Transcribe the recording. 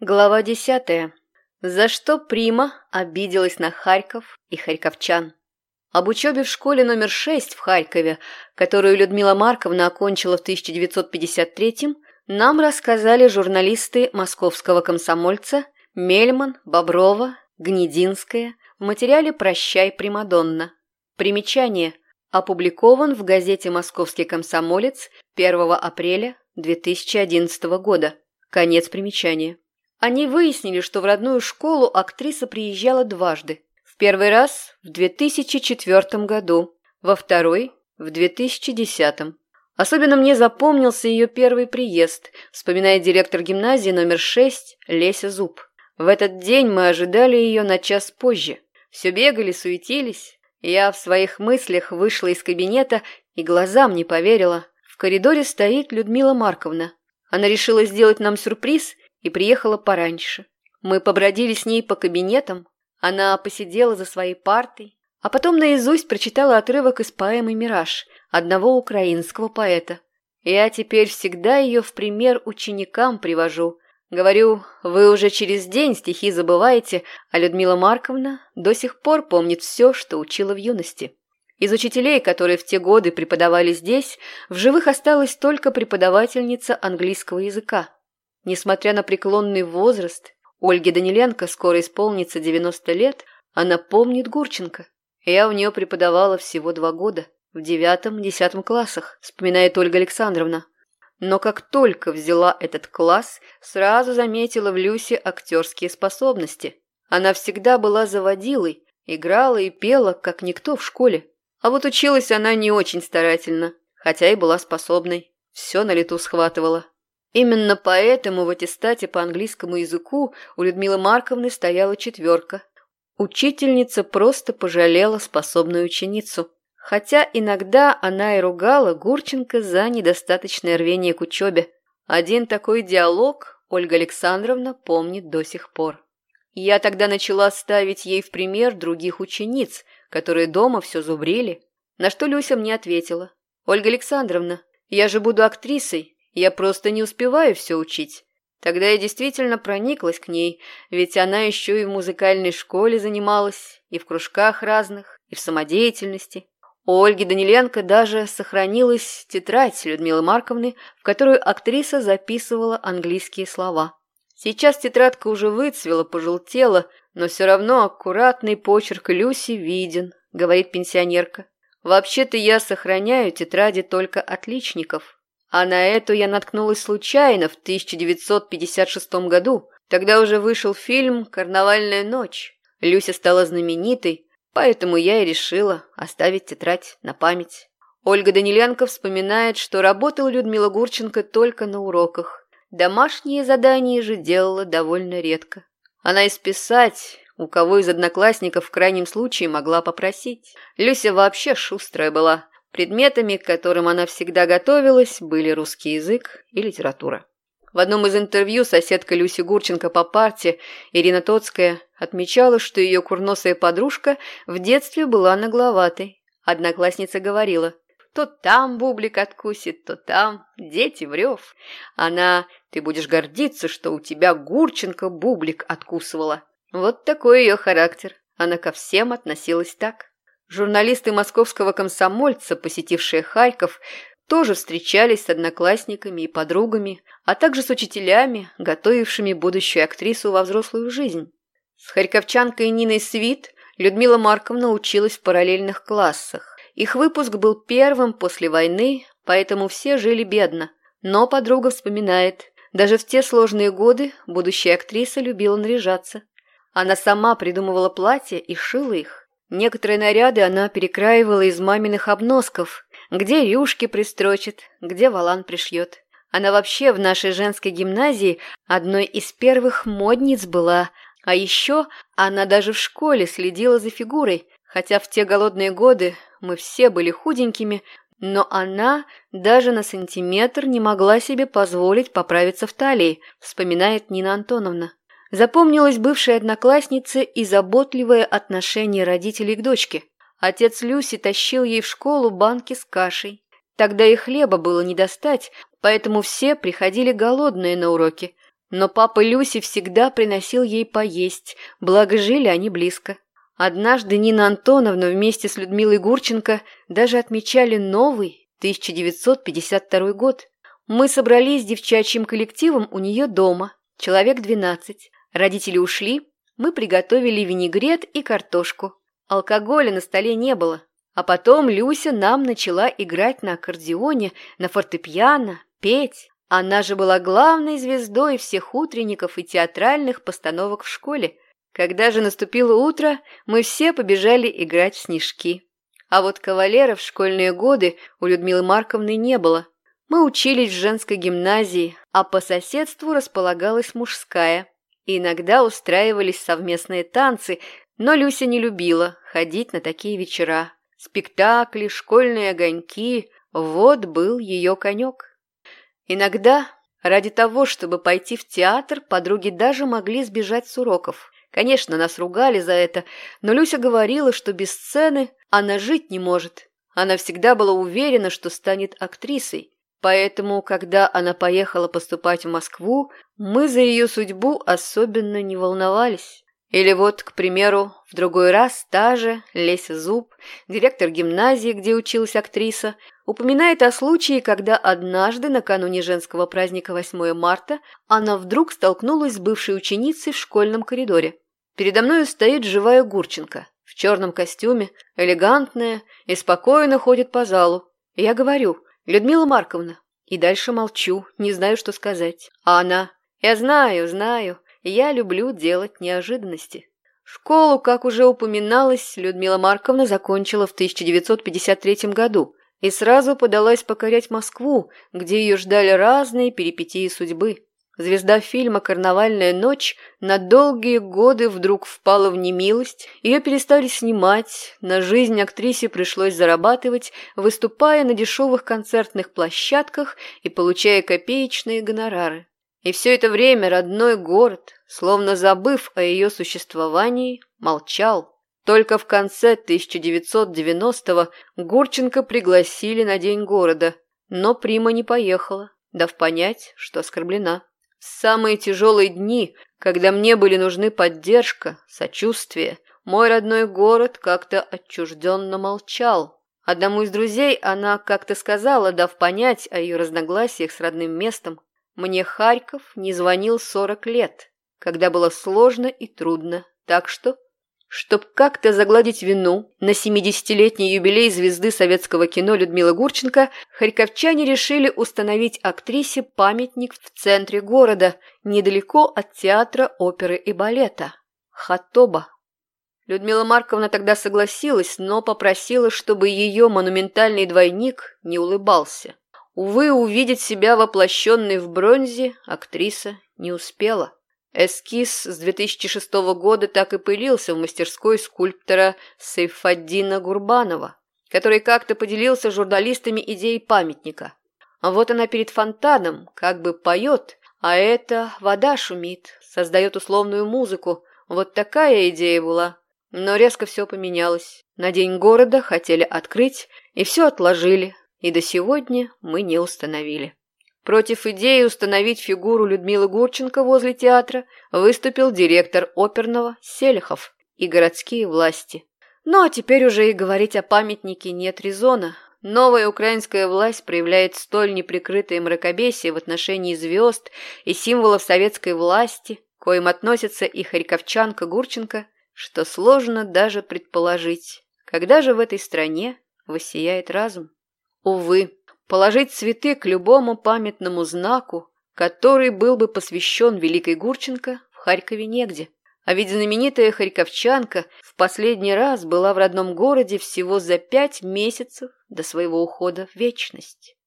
Глава десятая. За что Прима обиделась на Харьков и харьковчан. Об учебе в школе номер шесть в Харькове, которую Людмила Марковна окончила в 1953-м, нам рассказали журналисты московского комсомольца Мельман, Боброва, Гнединская в материале «Прощай, Примадонна». Примечание. Опубликован в газете «Московский комсомолец» 1 апреля 2011 года. Конец примечания. Они выяснили, что в родную школу актриса приезжала дважды. В первый раз в 2004 году, во второй – в 2010. Особенно мне запомнился ее первый приезд, вспоминает директор гимназии номер 6 Леся Зуб. В этот день мы ожидали ее на час позже. Все бегали, суетились. Я в своих мыслях вышла из кабинета и глазам не поверила. В коридоре стоит Людмила Марковна. Она решила сделать нам сюрприз – и приехала пораньше. Мы побродили с ней по кабинетам, она посидела за своей партой, а потом наизусть прочитала отрывок из поэмы «Мираж» одного украинского поэта. Я теперь всегда ее в пример ученикам привожу. Говорю, вы уже через день стихи забываете, а Людмила Марковна до сих пор помнит все, что учила в юности. Из учителей, которые в те годы преподавали здесь, в живых осталась только преподавательница английского языка. Несмотря на преклонный возраст, Ольге Даниленко скоро исполнится 90 лет, она помнит Гурченко. Я у нее преподавала всего два года, в девятом-десятом классах, вспоминает Ольга Александровна. Но как только взяла этот класс, сразу заметила в Люсе актерские способности. Она всегда была заводилой, играла и пела, как никто в школе. А вот училась она не очень старательно, хотя и была способной. Все на лету схватывала. Именно поэтому в аттестате по английскому языку у Людмилы Марковны стояла четверка. Учительница просто пожалела способную ученицу. Хотя иногда она и ругала Гурченко за недостаточное рвение к учебе. Один такой диалог Ольга Александровна помнит до сих пор. Я тогда начала ставить ей в пример других учениц, которые дома все зубрили, на что Люся мне ответила. «Ольга Александровна, я же буду актрисой, я просто не успеваю все учить. Тогда я действительно прониклась к ней, ведь она еще и в музыкальной школе занималась, и в кружках разных, и в самодеятельности. У Ольги Даниленко даже сохранилась тетрадь Людмилы Марковны, в которую актриса записывала английские слова. Сейчас тетрадка уже выцвела, пожелтела, но все равно аккуратный почерк Люси виден, говорит пенсионерка. Вообще-то я сохраняю тетради только отличников, а на эту я наткнулась случайно в 1956 году. Тогда уже вышел фильм «Карнавальная ночь». Люся стала знаменитой, поэтому я и решила оставить тетрадь на память. Ольга Даниленко вспоминает, что работала Людмила Гурченко только на уроках. Домашние задания же делала довольно редко. Она и списать, у кого из одноклассников в крайнем случае могла попросить. Люся вообще шустрая была, Предметами, к которым она всегда готовилась, были русский язык и литература. В одном из интервью соседка Люси Гурченко по парте, Ирина Тоцкая, отмечала, что ее курносая подружка в детстве была нагловатой. Одноклассница говорила, то там бублик откусит, то там, дети врев. Она, ты будешь гордиться, что у тебя Гурченко бублик откусывала. Вот такой ее характер. Она ко всем относилась так. Журналисты московского комсомольца, посетившие Харьков, тоже встречались с одноклассниками и подругами, а также с учителями, готовившими будущую актрису во взрослую жизнь. С харьковчанкой Ниной Свит Людмила Марковна училась в параллельных классах. Их выпуск был первым после войны, поэтому все жили бедно. Но подруга вспоминает, даже в те сложные годы будущая актриса любила наряжаться. Она сама придумывала платья и шила их. Некоторые наряды она перекраивала из маминых обносков, где рюшки пристрочит, где валан пришьет. Она вообще в нашей женской гимназии одной из первых модниц была, а еще она даже в школе следила за фигурой, хотя в те голодные годы мы все были худенькими, но она даже на сантиметр не могла себе позволить поправиться в талии, вспоминает Нина Антоновна. Запомнилась бывшая одноклассница и заботливое отношение родителей к дочке. Отец Люси тащил ей в школу банки с кашей. Тогда и хлеба было не достать, поэтому все приходили голодные на уроки. Но папа Люси всегда приносил ей поесть, благо жили они близко. Однажды Нина Антоновна вместе с Людмилой Гурченко даже отмечали новый 1952 год. Мы собрались с девчачьим коллективом у нее дома, человек 12. Родители ушли, мы приготовили винегрет и картошку. Алкоголя на столе не было. А потом Люся нам начала играть на аккордеоне, на фортепиано, петь. Она же была главной звездой всех утренников и театральных постановок в школе. Когда же наступило утро, мы все побежали играть в снежки. А вот кавалеров в школьные годы у Людмилы Марковны не было. Мы учились в женской гимназии, а по соседству располагалась мужская. И иногда устраивались совместные танцы, но Люся не любила ходить на такие вечера. Спектакли, школьные огоньки – вот был ее конек. Иногда ради того, чтобы пойти в театр, подруги даже могли сбежать с уроков. Конечно, нас ругали за это, но Люся говорила, что без сцены она жить не может. Она всегда была уверена, что станет актрисой. Поэтому, когда она поехала поступать в Москву, мы за ее судьбу особенно не волновались. Или вот, к примеру, в другой раз та же Леся Зуб, директор гимназии, где училась актриса, упоминает о случае, когда однажды, накануне женского праздника 8 марта, она вдруг столкнулась с бывшей ученицей в школьном коридоре. Передо мной стоит живая Гурченко, в черном костюме, элегантная и спокойно ходит по залу. Я говорю, Людмила Марковна, и дальше молчу, не знаю, что сказать. А она, я знаю, знаю, я люблю делать неожиданности. Школу, как уже упоминалось, Людмила Марковна закончила в 1953 году и сразу подалась покорять Москву, где ее ждали разные перипетии судьбы. Звезда фильма «Карнавальная ночь» на долгие годы вдруг впала в немилость, ее перестали снимать, на жизнь актрисе пришлось зарабатывать, выступая на дешевых концертных площадках и получая копеечные гонорары. И все это время родной город, словно забыв о ее существовании, молчал. Только в конце 1990-го Гурченко пригласили на День города, но Прима не поехала, дав понять, что оскорблена. В самые тяжелые дни, когда мне были нужны поддержка, сочувствие, мой родной город как-то отчужденно молчал. Одному из друзей она как-то сказала, дав понять о ее разногласиях с родным местом, мне Харьков не звонил сорок лет, когда было сложно и трудно, так что, чтоб как-то загладить вину на 70-летний юбилей звезды советского кино Людмилы Гурченко, харьковчане решили установить актрисе памятник в центре города, недалеко от театра оперы и балета. Хатоба. Людмила Марковна тогда согласилась, но попросила, чтобы ее монументальный двойник не улыбался. Увы, увидеть себя воплощенной в бронзе актриса не успела. Эскиз с 2006 года так и пылился в мастерской скульптора Сейфаддина Гурбанова, который как-то поделился с журналистами идеей памятника. А вот она перед фонтаном, как бы поет, а это вода шумит, создает условную музыку. Вот такая идея была. Но резко все поменялось. На день города хотели открыть, и все отложили, и до сегодня мы не установили. Против идеи установить фигуру Людмилы Гурченко возле театра выступил директор оперного Селихов и городские власти. Ну а теперь уже и говорить о памятнике нет резона. Новая украинская власть проявляет столь неприкрытое мракобесие в отношении звезд и символов советской власти, коим относится и харьковчанка Гурченко, что сложно даже предположить, когда же в этой стране воссияет разум. Увы, положить цветы к любому памятному знаку, который был бы посвящен Великой Гурченко, в Харькове негде. А ведь знаменитая харьковчанка в последний раз была в родном городе всего за пять месяцев до своего ухода в вечность.